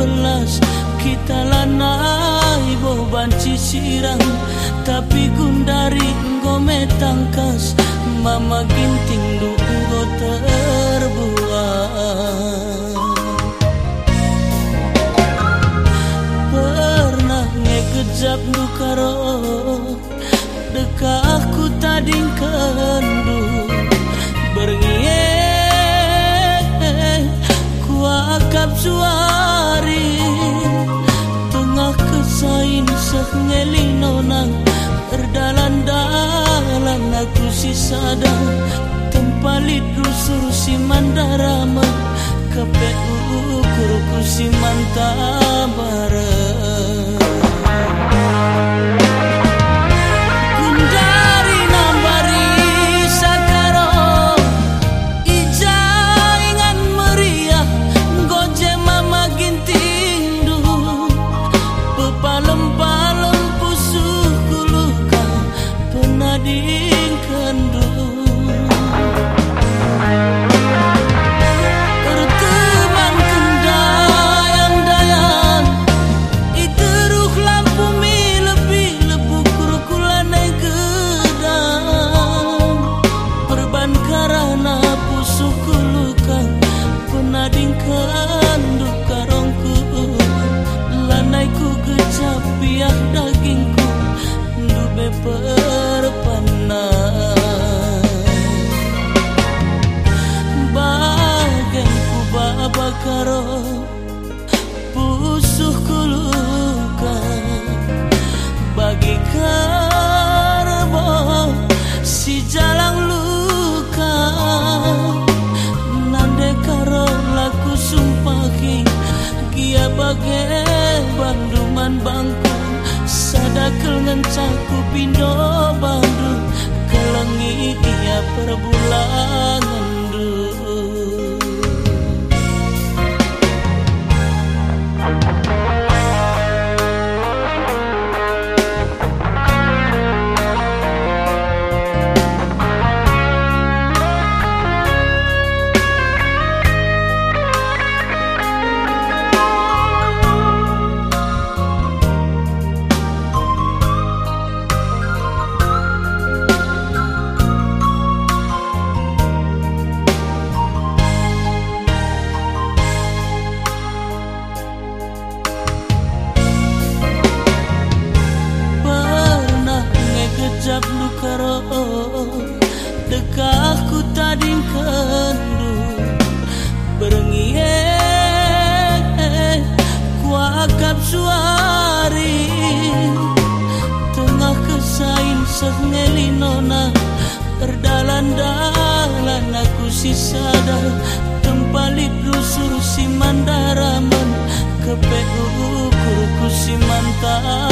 belas kita lanai boban cisirang tapi gundari gome tangkas mama ginting duku go terbuang. Pernah ngekejap duka roh, deka aku tadi kendu? Ku kuakap suara ngeling nonang Berdalan dalam aku si sadang Tempalit rusur si mandarama. Kepet ukur ku si mantang karo pusuh luka. Bagi karbo si jalang luka. Nande karo laku sumpahi kia bagai banduman bangku sadakel ngencaku pindo bandu kelengi ia perbulangan dekahku kesain nona terdalan-dalan aku si sadar. Tempalit rusur si mandaraman kepe ukurku si mantabara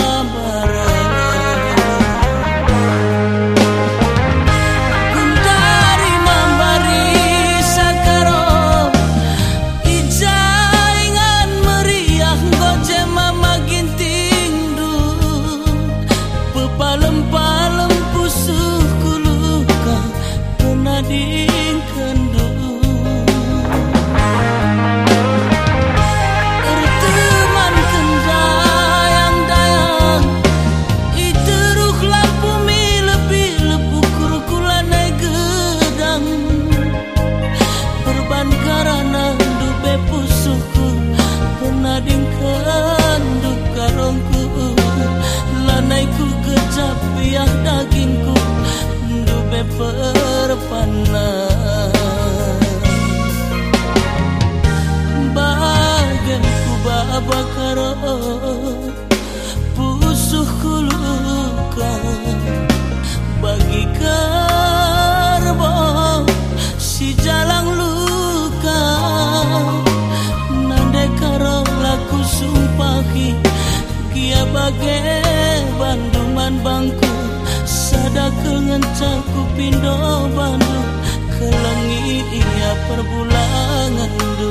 gadingkan duka rongku lanai ku kecap yang dagingku dupe perpanas Banduman bangku. Sada kengencaku pindo bandu. Kelangi ia perbulangan du